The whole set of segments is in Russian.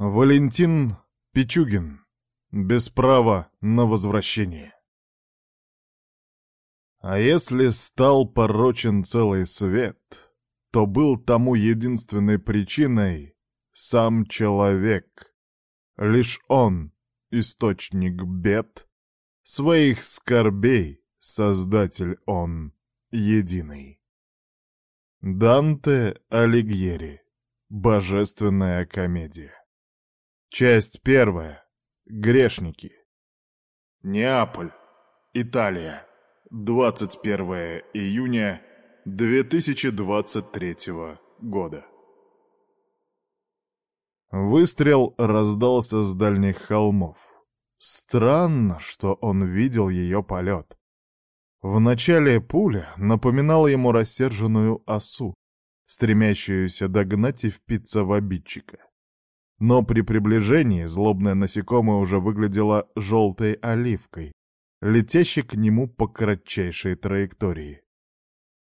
Валентин Пичугин. Без права на возвращение. А если стал порочен целый свет, то был тому единственной причиной сам человек. Лишь он — источник бед, своих скорбей — создатель он единый. Данте Алигьери. Божественная комедия. Часть первая. Грешники. Неаполь. Италия. 21 июня 2023 года. Выстрел раздался с дальних холмов. Странно, что он видел ее полет. Вначале пуля напоминала ему рассерженную осу, стремящуюся догнать и впиться в обидчика. Но при приближении злобное насекомое уже выглядело желтой оливкой, летящей к нему по кратчайшей траектории.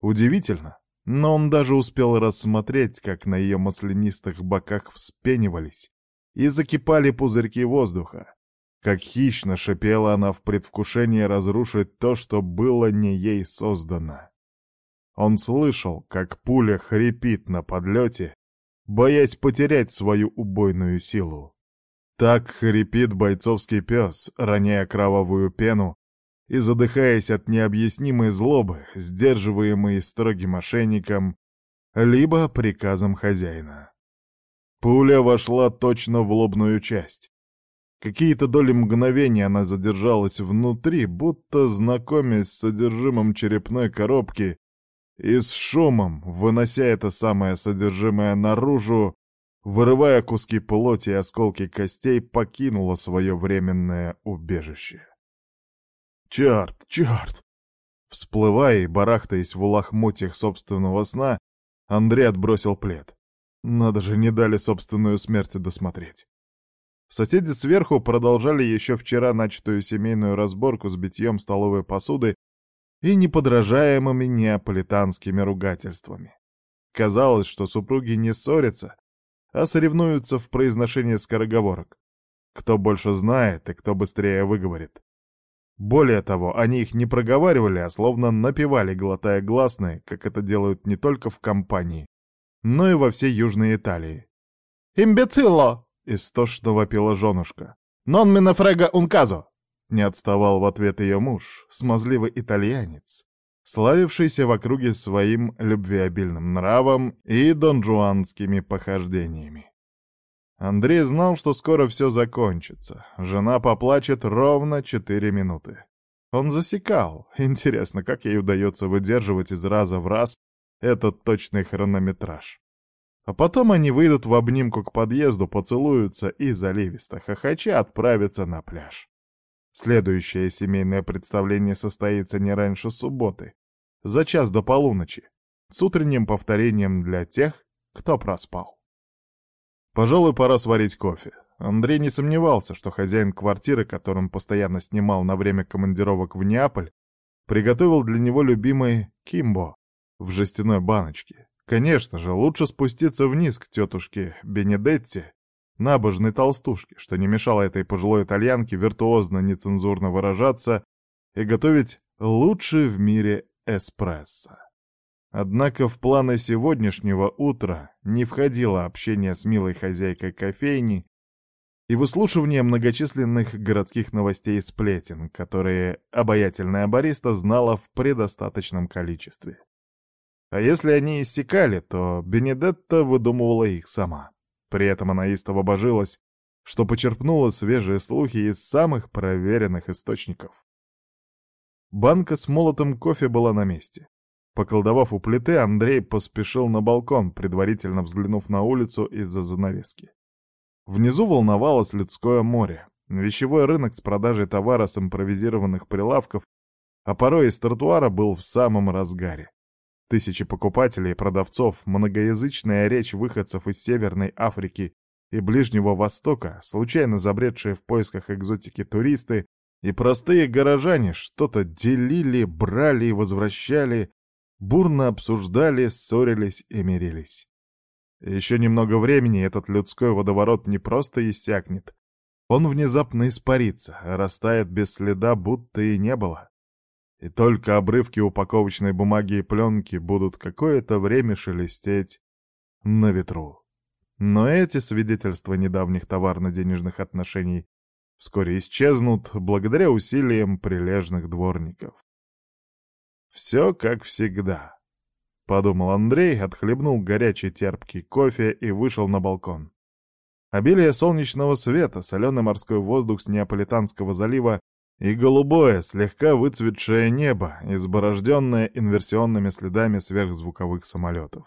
Удивительно, но он даже успел рассмотреть, как на ее маслянистых боках вспенивались и закипали пузырьки воздуха, как хищно шипела она в предвкушении разрушить то, что было не ей создано. Он слышал, как пуля хрипит на подлете, боясь потерять свою убойную силу. Так хрипит бойцовский пес, роняя кровавую пену и задыхаясь от необъяснимой злобы, сдерживаемой строгим мошенником, либо приказом хозяина. Пуля вошла точно в лобную часть. Какие-то доли мгновения она задержалась внутри, будто знакомясь с содержимым черепной коробки и с шумом, вынося это самое содержимое наружу, вырывая куски плоти и осколки костей, покинула свое временное убежище. «Черт, черт!» Всплывая и барахтаясь в лохмотьях собственного сна, Андрей отбросил плед. Надо же, не дали собственную смерть досмотреть. Соседи сверху продолжали еще вчера начатую семейную разборку с битьем столовой посуды и неподражаемыми неаполитанскими ругательствами. Казалось, что супруги не ссорятся, а соревнуются в произношении скороговорок. Кто больше знает и кто быстрее выговорит. Более того, они их не проговаривали, а словно напевали, глотая гласные, как это делают не только в компании, но и во всей Южной Италии. «Имбецилло!» — истошно вопила женушка. «Нон минофрега унказо!» Не отставал в ответ ее муж, смазливый итальянец, славившийся в округе своим любвеобильным нравом и донжуанскими похождениями. Андрей знал, что скоро все закончится. Жена поплачет ровно четыре минуты. Он засекал. Интересно, как ей удается выдерживать из раза в раз этот точный хронометраж. А потом они выйдут в обнимку к подъезду, поцелуются и заливисто хохоча отправятся на пляж. Следующее семейное представление состоится не раньше субботы, за час до полуночи, с утренним повторением для тех, кто проспал. Пожалуй, пора сварить кофе. Андрей не сомневался, что хозяин квартиры, которым постоянно снимал на время командировок в Неаполь, приготовил для него любимый кимбо в жестяной баночке. Конечно же, лучше спуститься вниз к тетушке Бенедетте набожной толстушки, что не мешало этой пожилой итальянке виртуозно нецензурно выражаться и готовить лучший в мире эспрессо. Однако в планы сегодняшнего утра не входило общение с милой хозяйкой кофейни и выслушивание многочисленных городских новостей и сплетен, которые обаятельная бариста знала в предостаточном количестве. А если они иссякали, то Бенедетта выдумывала их сама. При этом она истово божилась, что почерпнула свежие слухи из самых проверенных источников. Банка с молотым кофе была на месте. Поколдовав у плиты, Андрей поспешил на балкон, предварительно взглянув на улицу из-за занавески. Внизу волновалось людское море. Вещевой рынок с продажей товара с импровизированных прилавков, а порой из тротуара был в самом разгаре. Тысячи покупателей продавцов, многоязычная речь выходцев из Северной Африки и Ближнего Востока, случайно забредшие в поисках экзотики туристы и простые горожане что-то делили, брали и возвращали, бурно обсуждали, ссорились и мирились. Еще немного времени этот людской водоворот не просто иссякнет. Он внезапно испарится, растает без следа, будто и не было. И только обрывки упаковочной бумаги и пленки будут какое-то время шелестеть на ветру. Но эти свидетельства недавних товарно-денежных отношений вскоре исчезнут благодаря усилиям прилежных дворников. Все как всегда. Подумал Андрей, отхлебнул горячий терпкий кофе и вышел на балкон. Обилие солнечного света, соленый морской воздух с Неаполитанского залива и голубое, слегка выцветшее небо, изборожденное инверсионными следами сверхзвуковых самолетов.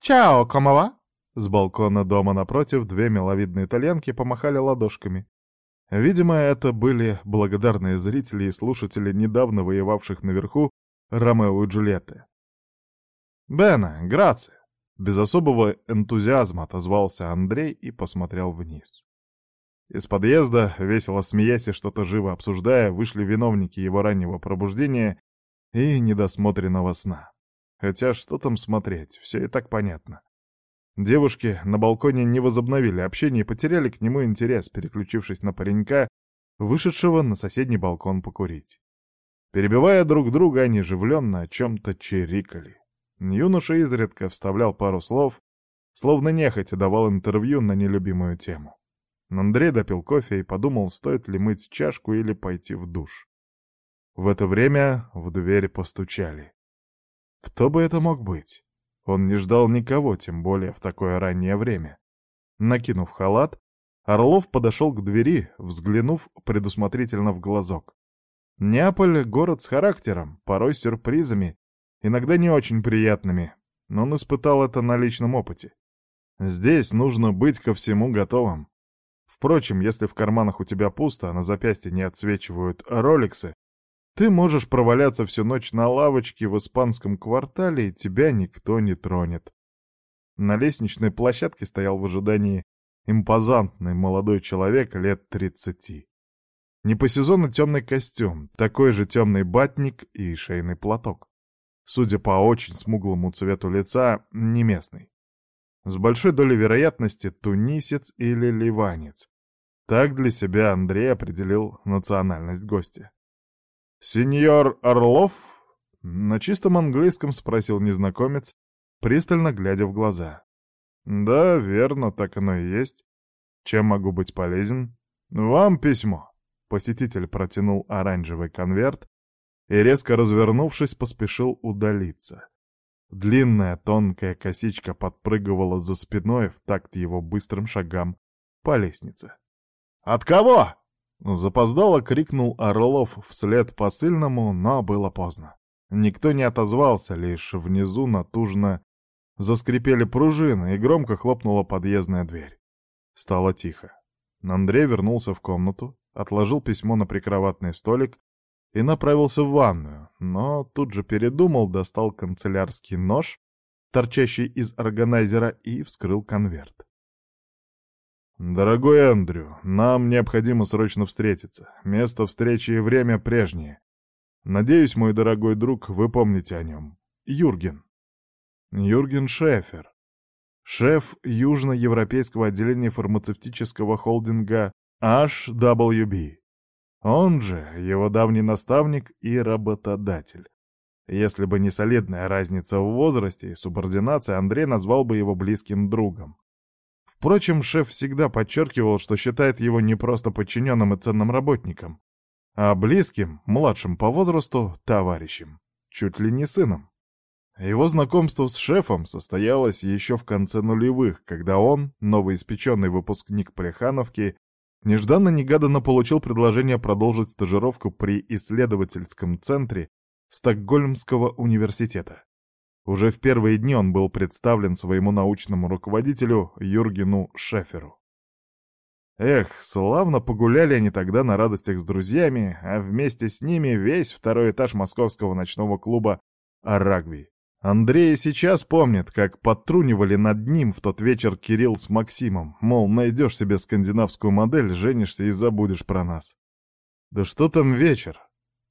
«Чао, комова!» С балкона дома напротив две миловидные итальянки помахали ладошками. Видимо, это были благодарные зрители и слушатели недавно воевавших наверху Ромео и Джульетты. «Бена, граци!» Без особого энтузиазма отозвался Андрей и посмотрел вниз. Из подъезда, весело смеясь и что-то живо обсуждая, вышли виновники его раннего пробуждения и недосмотренного сна. Хотя что там смотреть, все и так понятно. Девушки на балконе не возобновили общение и потеряли к нему интерес, переключившись на паренька, вышедшего на соседний балкон покурить. Перебивая друг друга, они оживленно о чем-то чирикали. Юноша изредка вставлял пару слов, словно нехотя давал интервью на нелюбимую тему. Андрей допил кофе и подумал, стоит ли мыть чашку или пойти в душ. В это время в дверь постучали. Кто бы это мог быть? Он не ждал никого, тем более в такое раннее время. Накинув халат, Орлов подошел к двери, взглянув предусмотрительно в глазок. Неаполь — город с характером, порой сюрпризами иногда не очень приятными, но он испытал это на личном опыте. Здесь нужно быть ко всему готовым. Впрочем, если в карманах у тебя пусто, а на запястье не отсвечивают роликсы, ты можешь проваляться всю ночь на лавочке в испанском квартале, и тебя никто не тронет. На лестничной площадке стоял в ожидании импозантный молодой человек лет тридцати. Не по сезону темный костюм, такой же темный батник и шейный платок судя по очень смуглому цвету лица, не местный. С большой долей вероятности тунисец или ливанец. Так для себя Андрей определил национальность гостя. «Сеньор Орлов?» — на чистом английском спросил незнакомец, пристально глядя в глаза. «Да, верно, так оно и есть. Чем могу быть полезен?» «Вам письмо». Посетитель протянул оранжевый конверт, и, резко развернувшись, поспешил удалиться. Длинная тонкая косичка подпрыгивала за спиной в такт его быстрым шагам по лестнице. «От кого?» — запоздало крикнул Орлов вслед посыльному, но было поздно. Никто не отозвался, лишь внизу натужно заскрипели пружины и громко хлопнула подъездная дверь. Стало тихо. Андрей вернулся в комнату, отложил письмо на прикроватный столик и направился в ванную, но тут же передумал, достал канцелярский нож, торчащий из органайзера, и вскрыл конверт. «Дорогой Эндрю, нам необходимо срочно встретиться. Место встречи и время прежние. Надеюсь, мой дорогой друг, вы помните о нем. Юрген. Юрген Шефер. Шеф южноевропейского отделения фармацевтического холдинга HWB. Он же его давний наставник и работодатель. Если бы не солидная разница в возрасте и субординация, Андрей назвал бы его близким другом. Впрочем, шеф всегда подчеркивал, что считает его не просто подчиненным и ценным работником, а близким, младшим по возрасту, товарищем, чуть ли не сыном. Его знакомство с шефом состоялось еще в конце нулевых, когда он, новоиспеченный выпускник Плехановки, Нежданно-негаданно получил предложение продолжить стажировку при исследовательском центре Стокгольмского университета. Уже в первые дни он был представлен своему научному руководителю Юргену Шеферу. Эх, славно погуляли они тогда на радостях с друзьями, а вместе с ними весь второй этаж московского ночного клуба «Арагви». Андрей сейчас помнит, как подтрунивали над ним в тот вечер Кирилл с Максимом, мол, найдешь себе скандинавскую модель, женишься и забудешь про нас. Да что там вечер?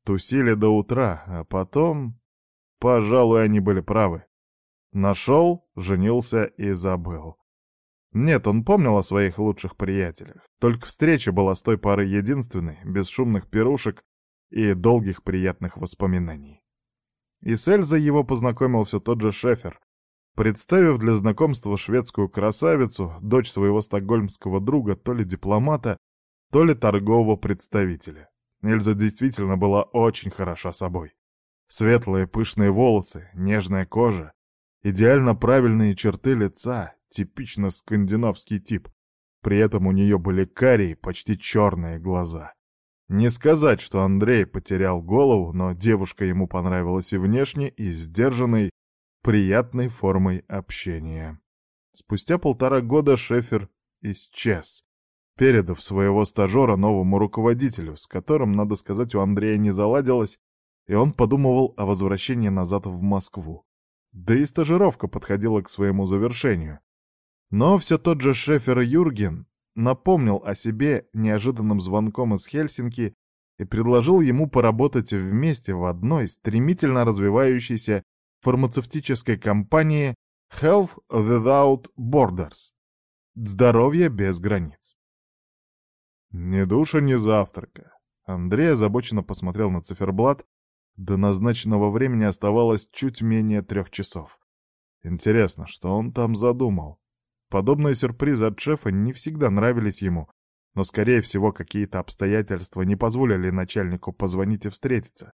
Тусили до утра, а потом... Пожалуй, они были правы. Нашел, женился и забыл. Нет, он помнил о своих лучших приятелях. Только встреча была с той поры единственной, без шумных пирушек и долгих приятных воспоминаний. И с Эльзой его познакомил все тот же Шефер, представив для знакомства шведскую красавицу, дочь своего стокгольмского друга, то ли дипломата, то ли торгового представителя. Эльза действительно была очень хороша собой. Светлые пышные волосы, нежная кожа, идеально правильные черты лица, типично скандинавский тип. При этом у нее были карие, почти черные глаза. Не сказать, что Андрей потерял голову, но девушка ему понравилась и внешне, и сдержанной, приятной формой общения. Спустя полтора года Шефер исчез, передав своего стажера новому руководителю, с которым, надо сказать, у Андрея не заладилось, и он подумывал о возвращении назад в Москву. Да и стажировка подходила к своему завершению. Но все тот же Шефер Юрген напомнил о себе неожиданным звонком из Хельсинки и предложил ему поработать вместе в одной стремительно развивающейся фармацевтической компании Health Without Borders — Здоровье без границ. Ни душа, ни завтрака. Андрей озабоченно посмотрел на циферблат. До назначенного времени оставалось чуть менее трех часов. Интересно, что он там задумал? Подобные сюрпризы от шефа не всегда нравились ему, но, скорее всего, какие-то обстоятельства не позволили начальнику позвонить и встретиться.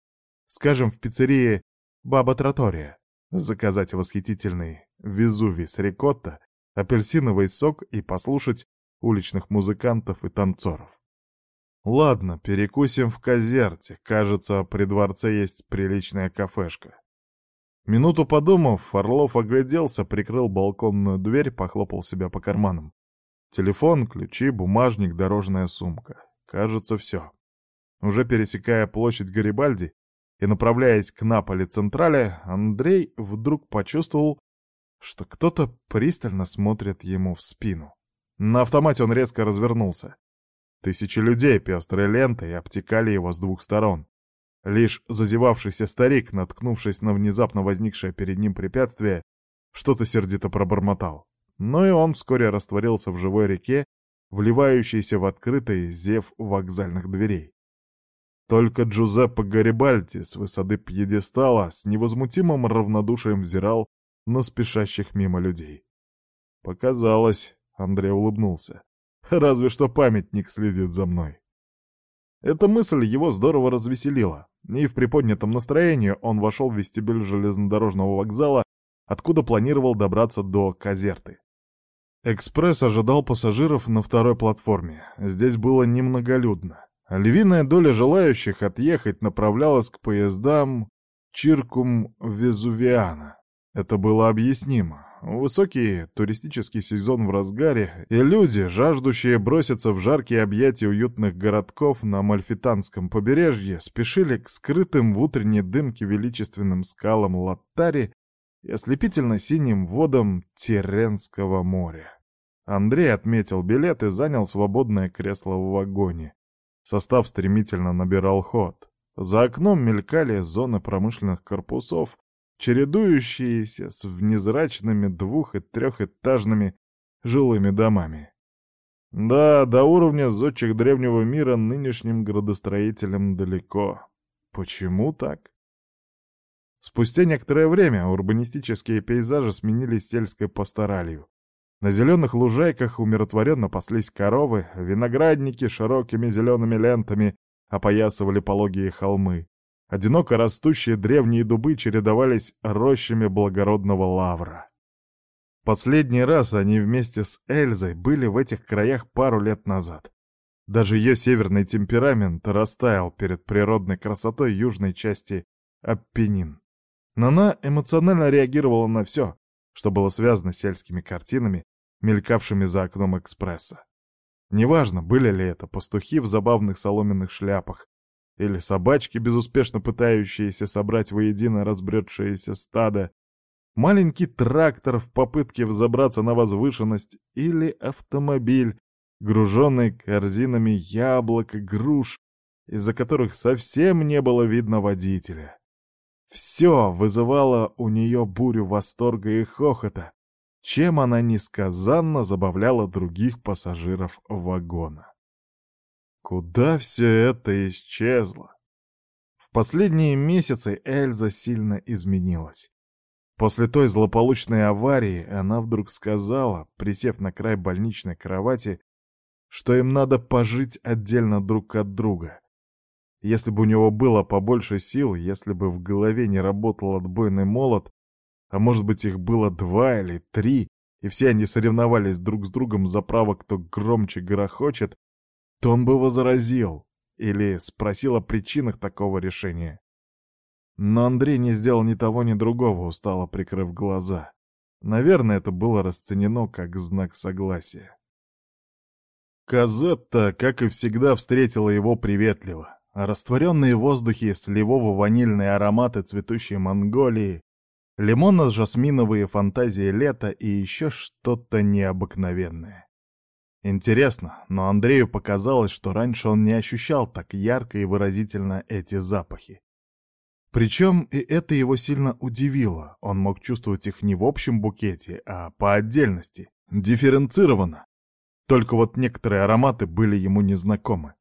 Скажем, в пиццерии «Баба Тротория» заказать восхитительный везувий с рикотто, апельсиновый сок и послушать уличных музыкантов и танцоров. Ладно, перекусим в Казерте. Кажется, при дворце есть приличная кафешка. Минуту подумав, Орлов огляделся, прикрыл балконную дверь, похлопал себя по карманам. Телефон, ключи, бумажник, дорожная сумка. Кажется, все. Уже пересекая площадь Гарибальди и направляясь к Наполе Централе, Андрей вдруг почувствовал, что кто-то пристально смотрит ему в спину. На автомате он резко развернулся. Тысячи людей пестрой лентой обтекали его с двух сторон. Лишь зазевавшийся старик, наткнувшись на внезапно возникшее перед ним препятствие, что-то сердито пробормотал. Но и он вскоре растворился в живой реке, вливающейся в открытый зев вокзальных дверей. Только Джузеппе Гарибальди с высоты пьедестала с невозмутимым равнодушием взирал на спешащих мимо людей. Показалось, Андрей улыбнулся. Разве что памятник следит за мной. Эта мысль его здорово развеселила, и в приподнятом настроении он вошел в вестибюль железнодорожного вокзала, откуда планировал добраться до Казерты. Экспресс ожидал пассажиров на второй платформе. Здесь было немноголюдно. Львиная доля желающих отъехать направлялась к поездам Чиркум-Везувиана. Это было объяснимо. Высокий туристический сезон в разгаре, и люди, жаждущие броситься в жаркие объятия уютных городков на Мальфитанском побережье, спешили к скрытым в утренней дымке величественным скалам Латтари и ослепительно-синим водам Тиренского моря. Андрей отметил билет и занял свободное кресло в вагоне. Состав стремительно набирал ход. За окном мелькали зоны промышленных корпусов, чередующиеся с внезрачными двух- и трехэтажными жилыми домами. Да, до уровня зодчих древнего мира нынешним градостроителям далеко. Почему так? Спустя некоторое время урбанистические пейзажи сменились сельской пасторалью. На зеленых лужайках умиротворенно паслись коровы, виноградники широкими зелеными лентами опоясывали пологие холмы. Одиноко растущие древние дубы чередовались рощами благородного лавра. Последний раз они вместе с Эльзой были в этих краях пару лет назад. Даже ее северный темперамент растаял перед природной красотой южной части Аппенин. Но она эмоционально реагировала на все, что было связано с сельскими картинами, мелькавшими за окном экспресса. Неважно, были ли это пастухи в забавных соломенных шляпах, или собачки, безуспешно пытающиеся собрать воедино разбредшееся стадо, маленький трактор в попытке взобраться на возвышенность или автомобиль, груженный корзинами яблок и груш, из-за которых совсем не было видно водителя. Все вызывало у нее бурю восторга и хохота, чем она несказанно забавляла других пассажиров вагона. Куда все это исчезло? В последние месяцы Эльза сильно изменилась. После той злополучной аварии она вдруг сказала, присев на край больничной кровати, что им надо пожить отдельно друг от друга. Если бы у него было побольше сил, если бы в голове не работал отбойный молот, а может быть их было два или три, и все они соревновались друг с другом за право, кто громче грохочет, то он бы возразил или спросил о причинах такого решения. Но Андрей не сделал ни того, ни другого, устало прикрыв глаза. Наверное, это было расценено как знак согласия. Казетта, как и всегда, встретила его приветливо. Растворенные в воздухе сливово-ванильные ароматы цветущей Монголии, лимонно-жасминовые фантазии лета и еще что-то необыкновенное. Интересно, но Андрею показалось, что раньше он не ощущал так ярко и выразительно эти запахи. Причем и это его сильно удивило. Он мог чувствовать их не в общем букете, а по отдельности, дифференцированно. Только вот некоторые ароматы были ему незнакомы.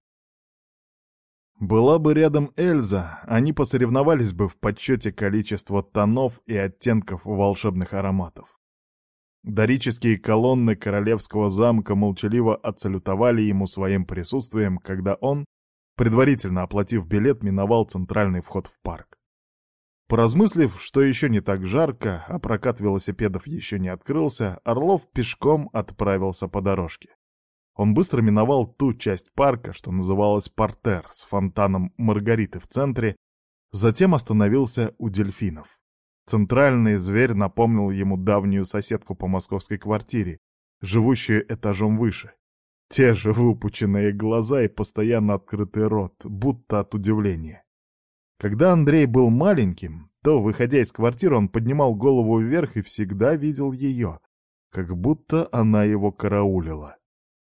Была бы рядом Эльза, они посоревновались бы в подсчете количества тонов и оттенков волшебных ароматов. Дорические колонны королевского замка молчаливо отсалютовали ему своим присутствием, когда он, предварительно оплатив билет, миновал центральный вход в парк. Поразмыслив, что еще не так жарко, а прокат велосипедов еще не открылся, Орлов пешком отправился по дорожке. Он быстро миновал ту часть парка, что называлась Портер, с фонтаном Маргариты в центре, затем остановился у дельфинов. Центральный зверь напомнил ему давнюю соседку по московской квартире, живущую этажом выше. Те же выпученные глаза и постоянно открытый рот, будто от удивления. Когда Андрей был маленьким, то, выходя из квартиры, он поднимал голову вверх и всегда видел ее, как будто она его караулила.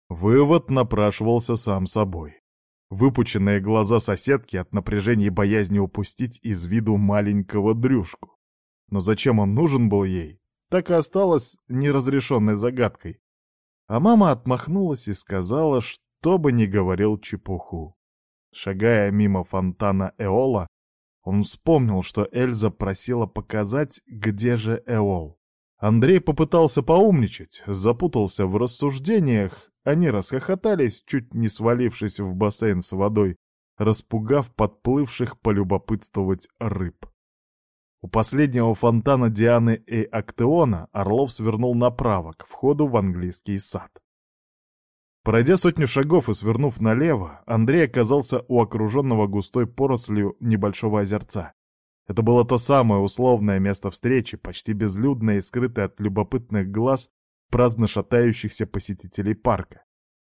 Вывод напрашивался сам собой. Выпученные глаза соседки от напряжения и боязни упустить из виду маленького дрюшку. Но зачем он нужен был ей, так и осталось неразрешенной загадкой. А мама отмахнулась и сказала, что бы ни говорил чепуху. Шагая мимо фонтана Эола, он вспомнил, что Эльза просила показать, где же Эол. Андрей попытался поумничать, запутался в рассуждениях. Они расхохотались, чуть не свалившись в бассейн с водой, распугав подплывших полюбопытствовать рыб. У последнего фонтана Дианы и Актеона Орлов свернул направо, к входу в английский сад. Пройдя сотню шагов и свернув налево, Андрей оказался у окруженного густой порослью небольшого озерца. Это было то самое условное место встречи, почти безлюдное и скрытое от любопытных глаз праздно шатающихся посетителей парка.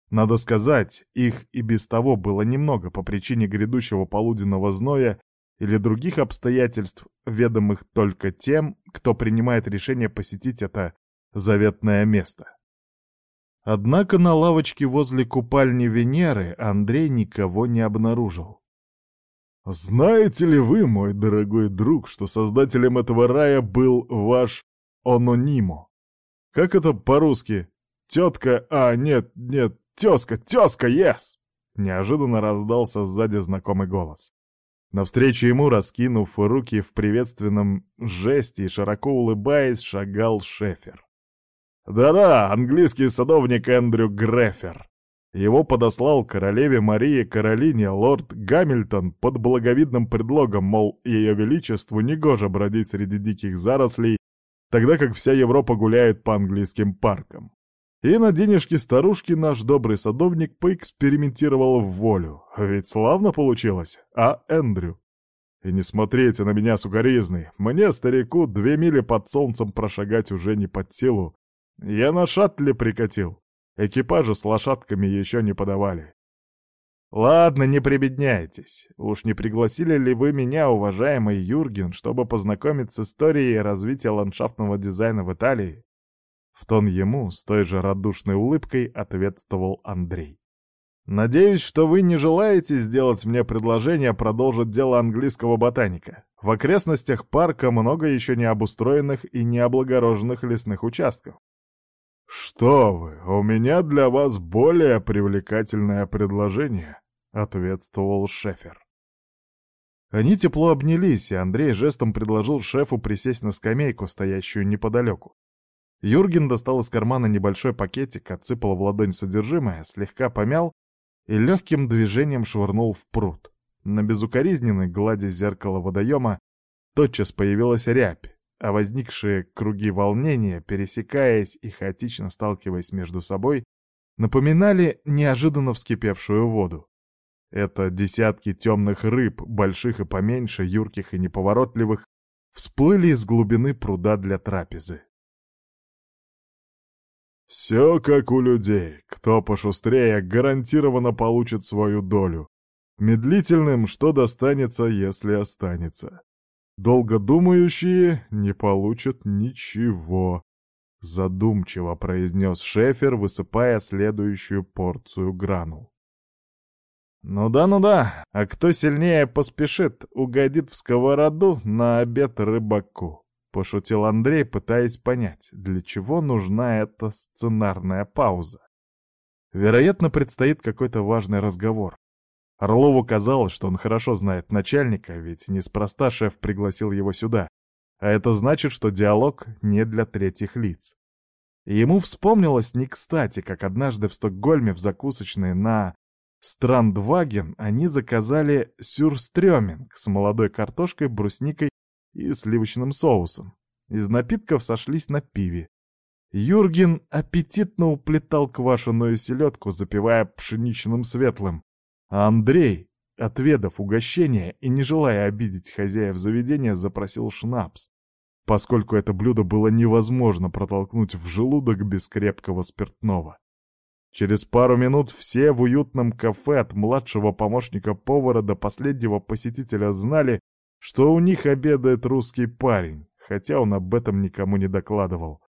Надо сказать, их и без того было немного по причине грядущего полуденного зноя или других обстоятельств, ведомых только тем, кто принимает решение посетить это заветное место. Однако на лавочке возле купальни Венеры Андрей никого не обнаружил. «Знаете ли вы, мой дорогой друг, что создателем этого рая был ваш Ононимо? Как это по-русски? Тетка... А, нет, нет, тезка, тезка, yes!» Неожиданно раздался сзади знакомый голос. Навстречу ему, раскинув руки в приветственном жесте и широко улыбаясь, шагал Шефер. Да-да, английский садовник Эндрю Грефер. Его подослал королеве Марии Каролине лорд Гамильтон под благовидным предлогом, мол, ее величеству негоже бродить среди диких зарослей, тогда как вся Европа гуляет по английским паркам. И на денежки старушки наш добрый садовник поэкспериментировал в волю. Ведь славно получилось, а, Эндрю? И не смотрите на меня сукоризный, мне, старику, две мили под солнцем прошагать уже не под силу, я на шаттле прикатил. Экипажа с лошадками еще не подавали. Ладно, не прибедняйтесь. Уж не пригласили ли вы меня, уважаемый Юрген, чтобы познакомиться с историей развития ландшафтного дизайна в Италии? В тон ему с той же радушной улыбкой ответствовал Андрей. Надеюсь, что вы не желаете сделать мне предложение продолжить дело английского ботаника. В окрестностях парка много еще не обустроенных и не облагороженных лесных участков. «Что вы, у меня для вас более привлекательное предложение», — ответствовал Шефер. Они тепло обнялись, и Андрей жестом предложил шефу присесть на скамейку, стоящую неподалеку. Юрген достал из кармана небольшой пакетик, отсыпал в ладонь содержимое, слегка помял и легким движением швырнул в пруд. На безукоризненной глади зеркала водоема тотчас появилась рябь, а возникшие круги волнения, пересекаясь и хаотично сталкиваясь между собой, напоминали неожиданно вскипевшую воду. Это десятки темных рыб, больших и поменьше, юрких и неповоротливых, всплыли из глубины пруда для трапезы. Все как у людей. Кто пошустрее, гарантированно получит свою долю. Медлительным что достанется, если останется. Долго думающие не получат ничего. Задумчиво произнес Шефер, высыпая следующую порцию гранул. Ну да, ну да, а кто сильнее поспешит, угодит в сковороду на обед рыбаку. Пошутил Андрей, пытаясь понять, для чего нужна эта сценарная пауза. Вероятно, предстоит какой-то важный разговор. Орлову казалось, что он хорошо знает начальника, ведь неспроста шеф пригласил его сюда. А это значит, что диалог не для третьих лиц. Ему вспомнилось не кстати, как однажды в Стокгольме в закусочной на Страндваген они заказали сюрстрёминг с молодой картошкой, брусникой и сливочным соусом. Из напитков сошлись на пиве. Юрген аппетитно уплетал квашеную селедку, запивая пшеничным светлым. А Андрей, отведав угощение и не желая обидеть хозяев заведения, запросил шнапс, поскольку это блюдо было невозможно протолкнуть в желудок без крепкого спиртного. Через пару минут все в уютном кафе от младшего помощника повара до последнего посетителя знали, что у них обедает русский парень, хотя он об этом никому не докладывал.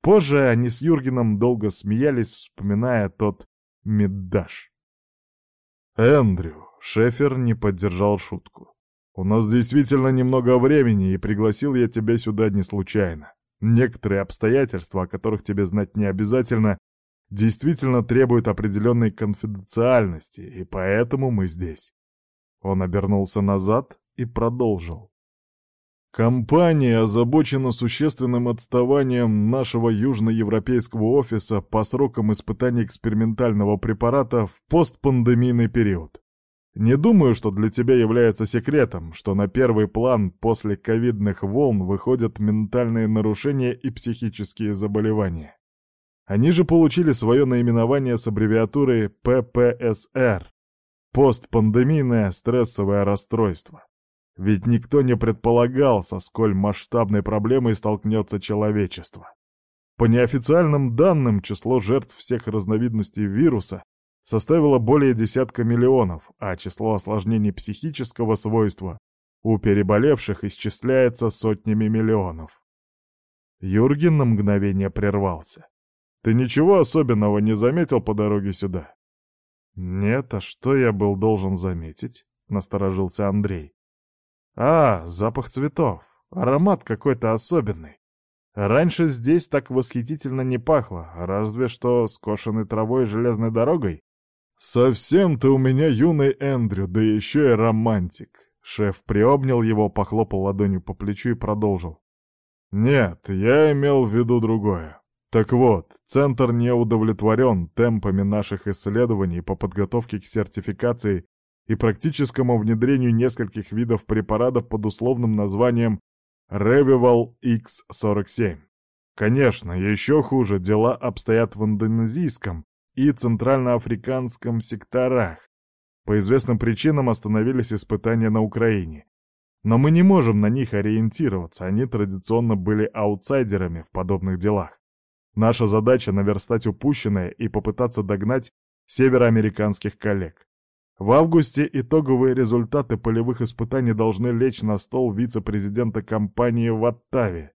Позже они с Юргеном долго смеялись, вспоминая тот меддаш. Эндрю, Шефер не поддержал шутку. У нас действительно немного времени, и пригласил я тебя сюда не случайно. Некоторые обстоятельства, о которых тебе знать не обязательно, действительно требуют определенной конфиденциальности, и поэтому мы здесь. Он обернулся назад, и продолжил. Компания озабочена существенным отставанием нашего южноевропейского офиса по срокам испытаний экспериментального препарата в постпандемийный период. Не думаю, что для тебя является секретом, что на первый план после ковидных волн выходят ментальные нарушения и психические заболевания. Они же получили свое наименование с аббревиатурой ППСР – постпандемийное стрессовое расстройство. Ведь никто не предполагал, со сколь масштабной проблемой столкнется человечество. По неофициальным данным, число жертв всех разновидностей вируса составило более десятка миллионов, а число осложнений психического свойства у переболевших исчисляется сотнями миллионов. Юрген на мгновение прервался. «Ты ничего особенного не заметил по дороге сюда?» «Нет, а что я был должен заметить?» — насторожился Андрей. А, запах цветов. Аромат какой-то особенный. Раньше здесь так восхитительно не пахло, разве что скошенной травой и железной дорогой. «Совсем ты у меня юный Эндрю, да еще и романтик!» Шеф приобнял его, похлопал ладонью по плечу и продолжил. «Нет, я имел в виду другое. Так вот, Центр не удовлетворен темпами наших исследований по подготовке к сертификации и практическому внедрению нескольких видов препаратов под условным названием Revival X47. Конечно, еще хуже дела обстоят в индонезийском и центральноафриканском секторах. По известным причинам остановились испытания на Украине. Но мы не можем на них ориентироваться, они традиционно были аутсайдерами в подобных делах. Наша задача — наверстать упущенное и попытаться догнать североамериканских коллег. В августе итоговые результаты полевых испытаний должны лечь на стол вице-президента компании в Оттаве.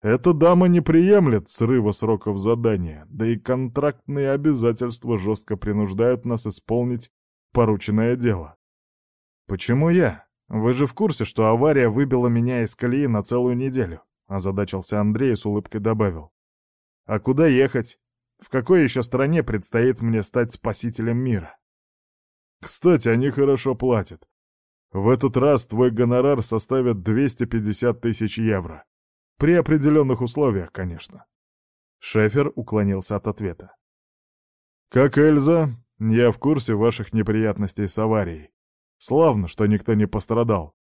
Эта дама не приемлет срыва сроков задания, да и контрактные обязательства жестко принуждают нас исполнить порученное дело. Почему я? Вы же в курсе, что авария выбила меня из колеи на целую неделю?» — озадачился Андрей с улыбкой добавил. «А куда ехать? В какой еще стране предстоит мне стать спасителем мира?» «Кстати, они хорошо платят. В этот раз твой гонорар составит 250 тысяч евро. При определенных условиях, конечно». Шефер уклонился от ответа. «Как Эльза, я в курсе ваших неприятностей с аварией. Славно, что никто не пострадал.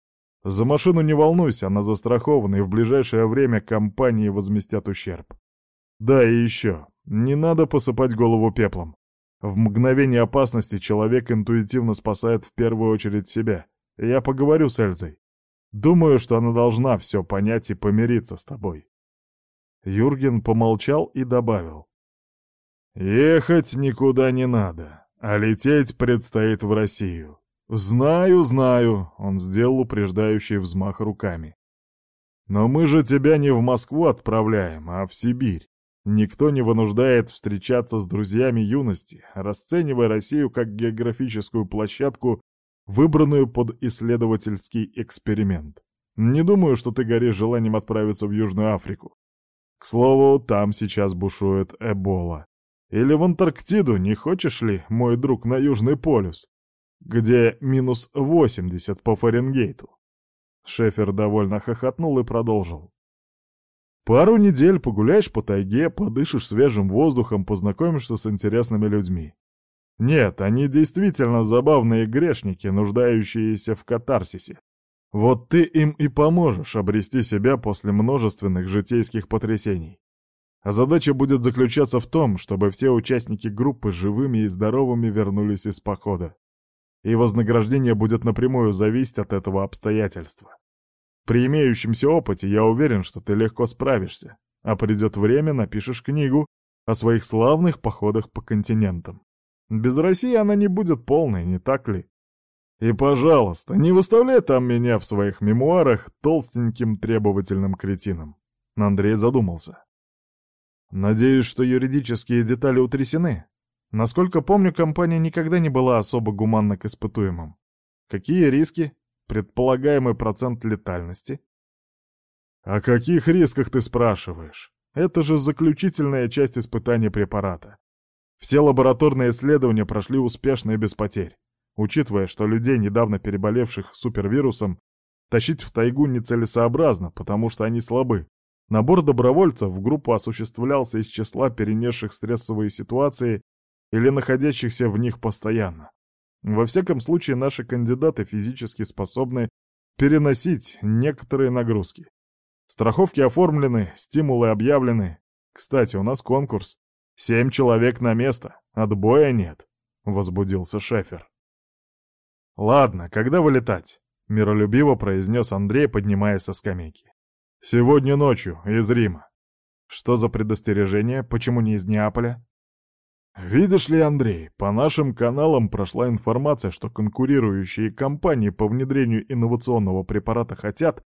За машину не волнуйся, она застрахована, и в ближайшее время компании возместят ущерб. Да, и еще, не надо посыпать голову пеплом. В мгновение опасности человек интуитивно спасает в первую очередь себя. Я поговорю с Эльзой. Думаю, что она должна все понять и помириться с тобой. Юрген помолчал и добавил. «Ехать никуда не надо, а лететь предстоит в Россию. Знаю, знаю», — он сделал упреждающий взмах руками. «Но мы же тебя не в Москву отправляем, а в Сибирь. Никто не вынуждает встречаться с друзьями юности, расценивая Россию как географическую площадку, выбранную под исследовательский эксперимент. Не думаю, что ты горишь желанием отправиться в Южную Африку. К слову, там сейчас бушует Эбола. Или в Антарктиду, не хочешь ли, мой друг, на Южный полюс, где минус 80 по Фаренгейту?» Шефер довольно хохотнул и продолжил. «Пару недель погуляешь по тайге, подышишь свежим воздухом, познакомишься с интересными людьми. Нет, они действительно забавные грешники, нуждающиеся в катарсисе. Вот ты им и поможешь обрести себя после множественных житейских потрясений. А задача будет заключаться в том, чтобы все участники группы живыми и здоровыми вернулись из похода. И вознаграждение будет напрямую зависеть от этого обстоятельства. При имеющемся опыте я уверен, что ты легко справишься, а придет время, напишешь книгу о своих славных походах по континентам. Без России она не будет полной, не так ли? И, пожалуйста, не выставляй там меня в своих мемуарах толстеньким требовательным кретином. Андрей задумался. Надеюсь, что юридические детали утрясены. Насколько помню, компания никогда не была особо гуманна к испытуемым. Какие риски? Предполагаемый процент летальности? О каких рисках ты спрашиваешь? Это же заключительная часть испытания препарата. Все лабораторные исследования прошли успешно и без потерь. Учитывая, что людей, недавно переболевших супервирусом, тащить в тайгу нецелесообразно, потому что они слабы. Набор добровольцев в группу осуществлялся из числа перенесших стрессовые ситуации или находящихся в них постоянно. Во всяком случае, наши кандидаты физически способны переносить некоторые нагрузки. Страховки оформлены, стимулы объявлены. Кстати, у нас конкурс. Семь человек на место, отбоя нет, — возбудился Шефер. «Ладно, когда вылетать?» — миролюбиво произнес Андрей, поднимаясь со скамейки. «Сегодня ночью, из Рима». «Что за предостережение? Почему не из Неаполя?» «Видишь ли, Андрей, по нашим каналам прошла информация, что конкурирующие компании по внедрению инновационного препарата хотят,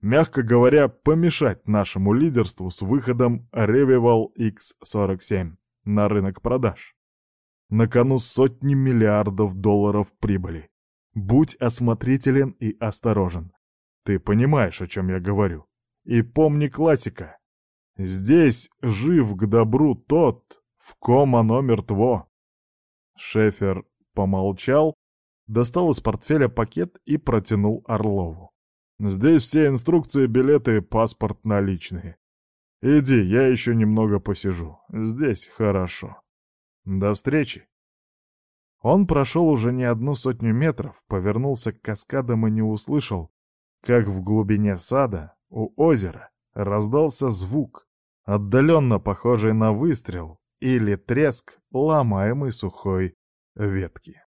мягко говоря, помешать нашему лидерству с выходом Revival X47 на рынок продаж. На кону сотни миллиардов долларов прибыли. Будь осмотрителен и осторожен. Ты понимаешь, о чем я говорю. И помни классика. Здесь жив к добру тот, в ком оно мертво. Шефер помолчал, достал из портфеля пакет и протянул Орлову. Здесь все инструкции, билеты, паспорт наличные. Иди, я еще немного посижу. Здесь хорошо. До встречи. Он прошел уже не одну сотню метров, повернулся к каскадам и не услышал, как в глубине сада, у озера, раздался звук, отдаленно похожий на выстрел или треск ломаемой сухой ветки.